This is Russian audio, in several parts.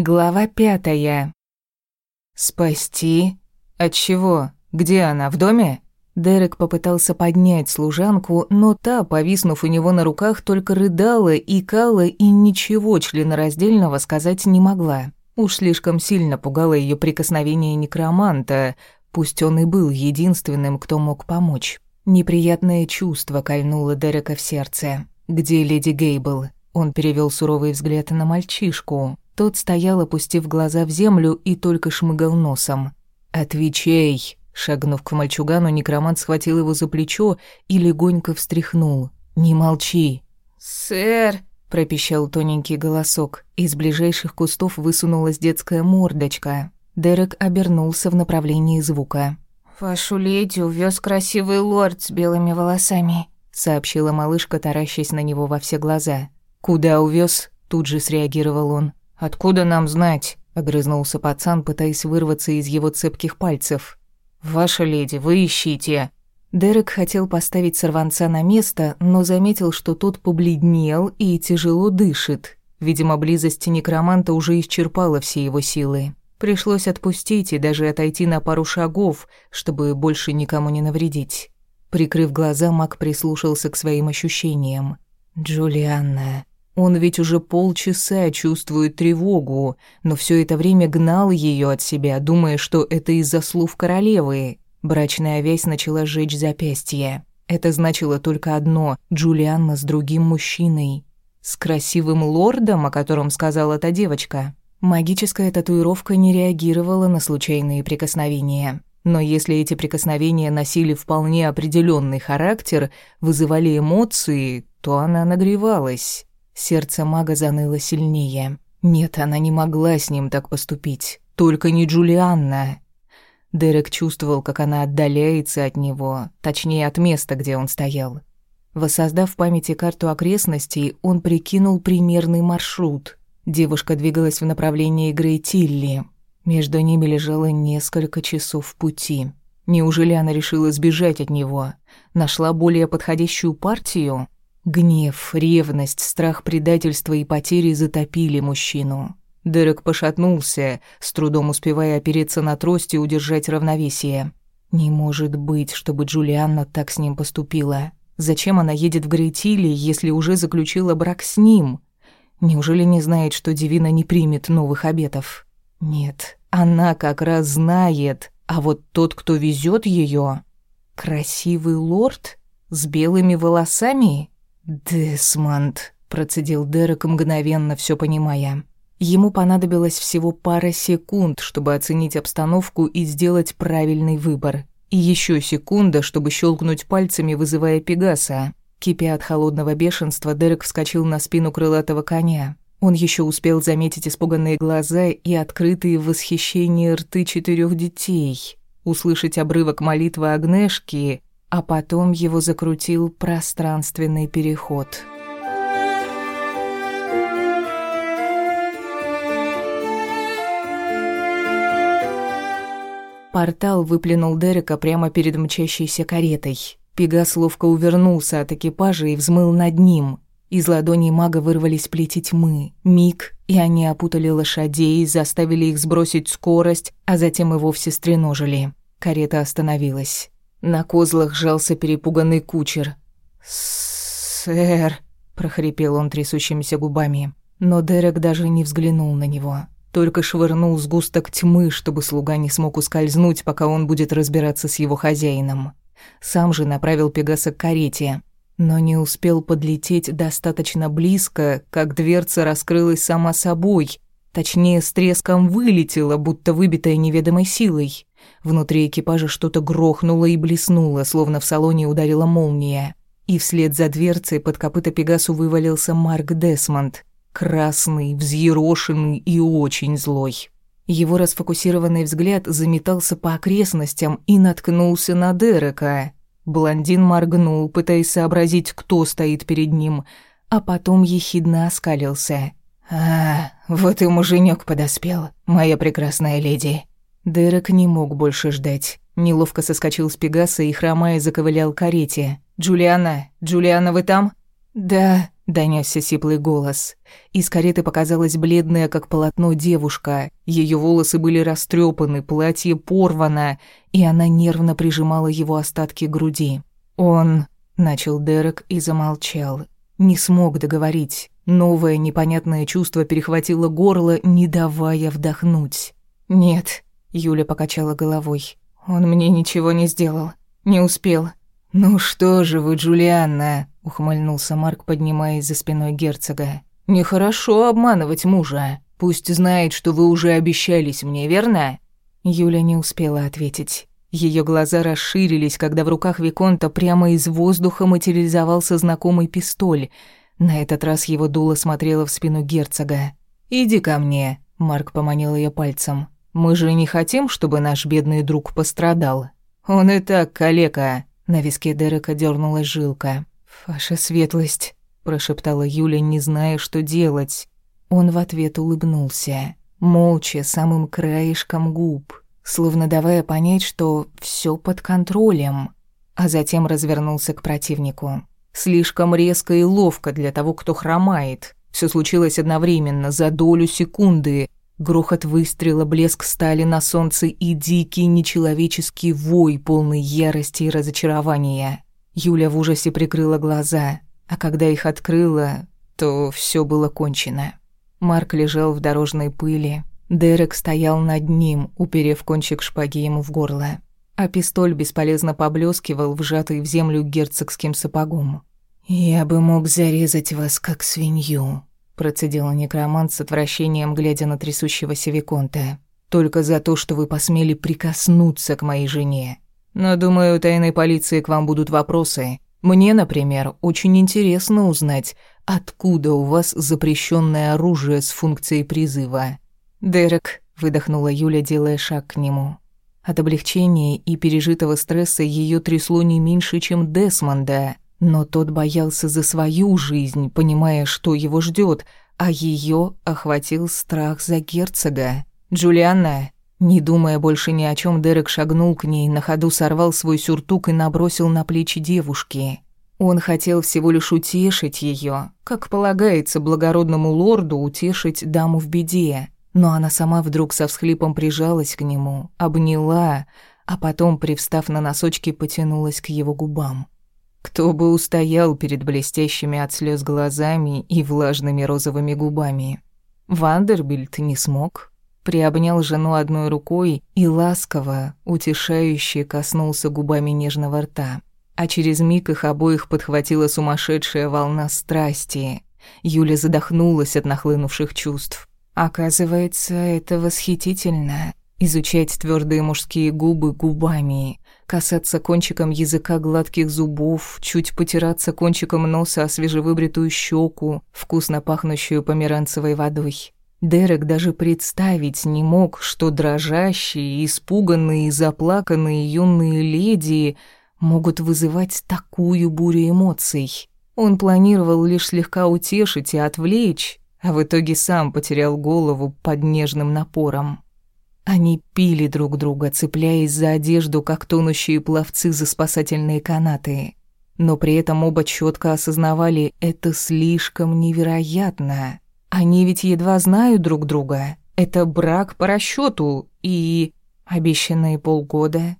Глава пятая. Спасти? От чего? Где она, в доме? Дерек попытался поднять служанку, но та, повиснув у него на руках, только рыдала, икала и ничего членораздельного сказать не могла. Уж слишком сильно пугало ее прикосновение некроманта, пусть он и был единственным, кто мог помочь. Неприятное чувство кольнуло Дерека в сердце. «Где леди Гейбл?» Он перевел суровый взгляд на мальчишку. Тот стоял, опустив глаза в землю, и только шмыгал носом. «Отвечай!» Шагнув к мальчугану, некромант схватил его за плечо и легонько встряхнул. «Не молчи!» «Сэр!» – пропищал тоненький голосок. Из ближайших кустов высунулась детская мордочка. Дерек обернулся в направлении звука. «Вашу леди увез красивый лорд с белыми волосами», – сообщила малышка, таращась на него во все глаза. «Куда увез? тут же среагировал он. «Откуда нам знать?» — огрызнулся пацан, пытаясь вырваться из его цепких пальцев. «Ваша леди, вы ищите!» Дерек хотел поставить сорванца на место, но заметил, что тот побледнел и тяжело дышит. Видимо, близость некроманта уже исчерпала все его силы. Пришлось отпустить и даже отойти на пару шагов, чтобы больше никому не навредить. Прикрыв глаза, маг прислушался к своим ощущениям. «Джулианна, он ведь уже полчаса чувствует тревогу, но все это время гнал ее от себя, думая, что это из-за слов королевы. Брачная вязь начала жечь запястье. Это значило только одно — Джулианна с другим мужчиной. С красивым лордом, о котором сказала эта девочка. Магическая татуировка не реагировала на случайные прикосновения. Но если эти прикосновения носили вполне определенный характер, вызывали эмоции, то она нагревалась. Сердце мага заныло сильнее. Нет, она не могла с ним так поступить. Только не Джулианна. Дерек чувствовал, как она отдаляется от него, точнее, от места, где он стоял. Воссоздав в памяти карту окрестностей, он прикинул примерный маршрут. Девушка двигалась в направлении Грейтилли. Между ними лежало несколько часов пути. Неужели она решила сбежать от него? Нашла более подходящую партию? Гнев, ревность, страх предательства и потери затопили мужчину. Дерек пошатнулся, с трудом успевая опереться на трость и удержать равновесие. Не может быть, чтобы Джулианна так с ним поступила. Зачем она едет в Грейтиле, если уже заключила брак с ним? Неужели не знает, что Девина не примет новых обетов? Нет, она как раз знает, а вот тот, кто везет ее, красивый лорд с белыми волосами? «Десмонд», — процедил Дерек, мгновенно все понимая. Ему понадобилось всего пара секунд, чтобы оценить обстановку и сделать правильный выбор. И еще секунда, чтобы щелкнуть пальцами, вызывая Пегаса. Кипя от холодного бешенства, Дерек вскочил на спину крылатого коня. Он еще успел заметить испуганные глаза и открытые в восхищении рты четырех детей, услышать обрывок молитвы Агнешки а потом его закрутил пространственный переход. Портал выплюнул Дерека прямо перед мчащейся каретой. Пегас ловко увернулся от экипажа и взмыл над ним. Из ладоней мага вырвались плети тьмы. Миг, и они опутали лошадей, заставили их сбросить скорость, а затем и вовсе стреножили. Карета остановилась. На козлах жался перепуганный кучер. «Сэр», — прохрипел он трясущимися губами. Но Дерек даже не взглянул на него. Только швырнул сгусток тьмы, чтобы слуга не смог ускользнуть, пока он будет разбираться с его хозяином. Сам же направил Пегаса к карете, но не успел подлететь достаточно близко, как дверца раскрылась сама собой, точнее, с треском вылетела, будто выбитая неведомой силой. Внутри экипажа что-то грохнуло и блеснуло, словно в салоне ударила молния. И вслед за дверцей под копыта Пегасу вывалился Марк Десмонд. Красный, взъерошенный и очень злой. Его расфокусированный взгляд заметался по окрестностям и наткнулся на Дерека. Блондин моргнул, пытаясь сообразить, кто стоит перед ним, а потом ехидно оскалился. «А, вот и муженек подоспел, моя прекрасная леди». Дерек не мог больше ждать. Неловко соскочил с Пегаса и, хромая, заковылял к карете. «Джулиана! Джулиана, вы там?» «Да, донёсся сиплый голос. Из кареты показалась бледная, как полотно, девушка. Её волосы были растрёпаны, платье порвано, и она нервно прижимала его остатки груди. «Он...» — начал Дерек и замолчал. Не смог договорить. Новое непонятное чувство перехватило горло, не давая вдохнуть. «Нет», — Юля покачала головой. «Он мне ничего не сделал. Не успел». «Ну что же вы, Джулианна», — ухмыльнулся Марк, поднимаясь за спиной герцога. «Нехорошо обманывать мужа. Пусть знает, что вы уже обещались мне, верно?» Юля не успела ответить. Ее глаза расширились, когда в руках Виконта прямо из воздуха материализовался знакомый пистоль. На этот раз его дуло смотрело в спину герцога. «Иди ко мне», — Марк поманил ее пальцем. «Мы же не хотим, чтобы наш бедный друг пострадал. Он и так калека». На виске Дерека дернулась жилка. «Ваша светлость», — прошептала Юля, не зная, что делать. Он в ответ улыбнулся, молча, самым краешком губ словно давая понять, что все под контролем, а затем развернулся к противнику. Слишком резко и ловко для того, кто хромает. Все случилось одновременно, за долю секунды. Грохот выстрела, блеск стали на солнце и дикий нечеловеческий вой, полный ярости и разочарования. Юля в ужасе прикрыла глаза, а когда их открыла, то все было кончено. Марк лежал в дорожной пыли, Дерек стоял над ним, уперев кончик шпаги ему в горло, а пистоль бесполезно поблескивал, вжатый в землю герцогским сапогом. «Я бы мог зарезать вас, как свинью», — процедил некромант с отвращением, глядя на трясущегося Виконта. «Только за то, что вы посмели прикоснуться к моей жене. Но, думаю, у тайной полиции к вам будут вопросы. Мне, например, очень интересно узнать, откуда у вас запрещенное оружие с функцией призыва». «Дерек», — выдохнула Юля, делая шаг к нему. От облегчения и пережитого стресса ее трясло не меньше, чем Десмонда, но тот боялся за свою жизнь, понимая, что его ждет, а ее охватил страх за герцога. «Джулианна», не думая больше ни о чем, Дерек шагнул к ней, на ходу сорвал свой сюртук и набросил на плечи девушки. Он хотел всего лишь утешить ее, как полагается благородному лорду утешить даму в беде но она сама вдруг со всхлипом прижалась к нему, обняла, а потом, привстав на носочки, потянулась к его губам. Кто бы устоял перед блестящими от слез глазами и влажными розовыми губами? Вандербильд не смог. Приобнял жену одной рукой и ласково, утешающе коснулся губами нежного рта. А через миг их обоих подхватила сумасшедшая волна страсти. Юля задохнулась от нахлынувших чувств. Оказывается, это восхитительно. Изучать твердые мужские губы губами, касаться кончиком языка гладких зубов, чуть потираться кончиком носа о свежевыбритую щеку, вкусно пахнущую померанцевой водой. Дерек даже представить не мог, что дрожащие, испуганные заплаканные юные леди могут вызывать такую бурю эмоций. Он планировал лишь слегка утешить и отвлечь, а в итоге сам потерял голову под нежным напором. Они пили друг друга, цепляясь за одежду, как тонущие пловцы за спасательные канаты. Но при этом оба четко осознавали, это слишком невероятно. Они ведь едва знают друг друга. Это брак по расчету и... Обещанные полгода.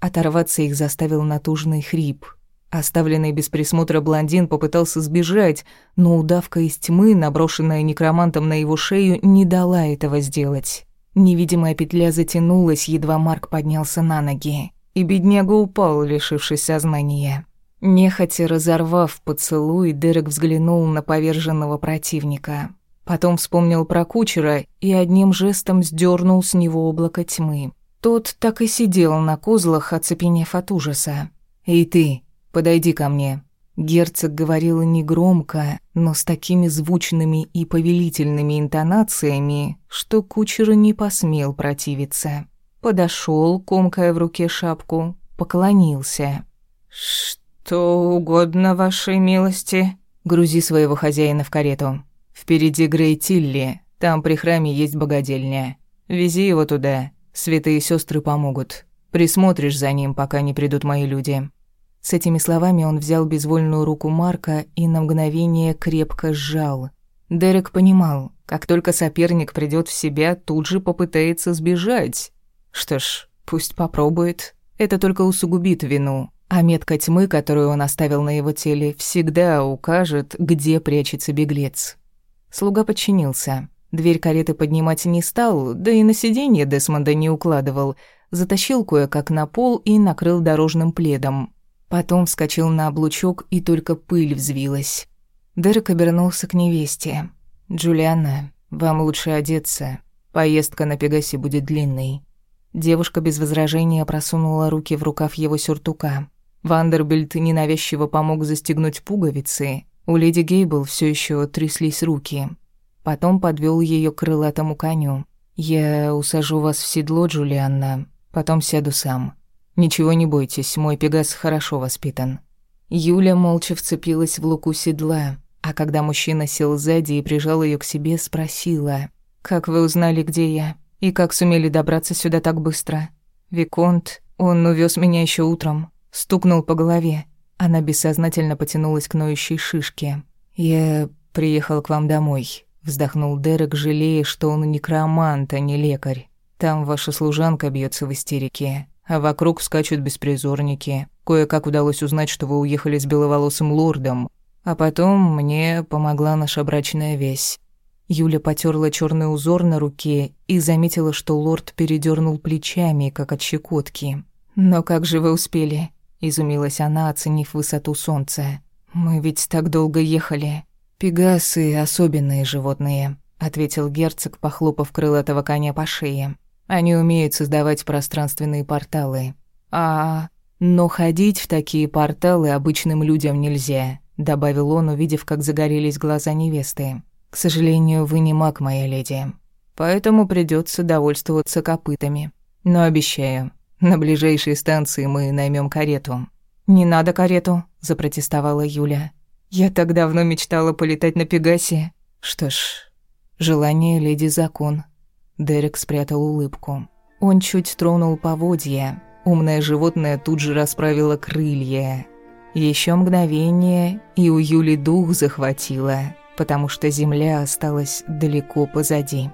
Оторваться их заставил натужный хрип — Оставленный без присмотра блондин попытался сбежать, но удавка из тьмы, наброшенная некромантом на его шею, не дала этого сделать. Невидимая петля затянулась, едва Марк поднялся на ноги, и бедняга упал, лишившись сознания. Нехотя разорвав поцелуй, Дерек взглянул на поверженного противника. Потом вспомнил про кучера и одним жестом сдернул с него облако тьмы. Тот так и сидел на козлах, оцепенев от ужаса. «Эй ты!» подойди ко мне». Герцог говорил негромко, но с такими звучными и повелительными интонациями, что кучер не посмел противиться. Подошел, комкая в руке шапку, поклонился. «Что угодно вашей милости?» «Грузи своего хозяина в карету. Впереди Грейтилли, там при храме есть богадельня. Вези его туда, святые сестры помогут. Присмотришь за ним, пока не придут мои люди». С этими словами он взял безвольную руку Марка и на мгновение крепко сжал. Дерек понимал, как только соперник придёт в себя, тут же попытается сбежать. Что ж, пусть попробует. Это только усугубит вину. А метка тьмы, которую он оставил на его теле, всегда укажет, где прячется беглец. Слуга подчинился. Дверь кареты поднимать не стал, да и на сиденье Десмонда не укладывал. Затащил кое-как на пол и накрыл дорожным пледом. Потом вскочил на облучок, и только пыль взвилась. Дерек обернулся к невесте. «Джулиана, вам лучше одеться. Поездка на Пегасе будет длинной». Девушка без возражения просунула руки в рукав его сюртука. Вандербильд ненавязчиво помог застегнуть пуговицы. У леди Гейбл все еще тряслись руки. Потом подвел ее к крылатому коню. «Я усажу вас в седло, Джулианна, потом сяду сам. Ничего не бойтесь, мой пегас хорошо воспитан». Юля молча вцепилась в луку седла, а когда мужчина сел сзади и прижал ее к себе, спросила, «Как вы узнали, где я? И как сумели добраться сюда так быстро?» «Виконт, он увез меня еще утром. Стукнул по голове. Она бессознательно потянулась к ноющей шишке. «Я приехал к вам домой», — вздохнул Дерек, жалея, что он некромант, а не лекарь. «Там ваша служанка бьется в истерике, а вокруг скачут беспризорники. Кое-как удалось узнать, что вы уехали с беловолосым лордом. А потом мне помогла наша брачная весь». Юля потерла черный узор на руке и заметила, что лорд передернул плечами, как от щекотки. «Но как же вы успели?» изумилась она, оценив высоту солнца. Мы ведь так долго ехали. Пегасы особенные животные, ответил герцог, похлопав крылатого коня по шее. Они умеют создавать пространственные порталы. А но ходить в такие порталы обычным людям нельзя, добавил он, увидев, как загорелись глаза невесты. К сожалению, вы не маг, моя леди. Поэтому придется довольствоваться копытами. Но обещаю, на ближайшей станции мы наймем карету». «Не надо карету», — запротестовала Юля. «Я так давно мечтала полетать на Пегасе». «Что ж, желание леди закон». Дерек спрятал улыбку. Он чуть тронул поводья. Умное животное тут же расправило крылья. Еще мгновение, и у Юли дух захватило, потому что земля осталась далеко позади.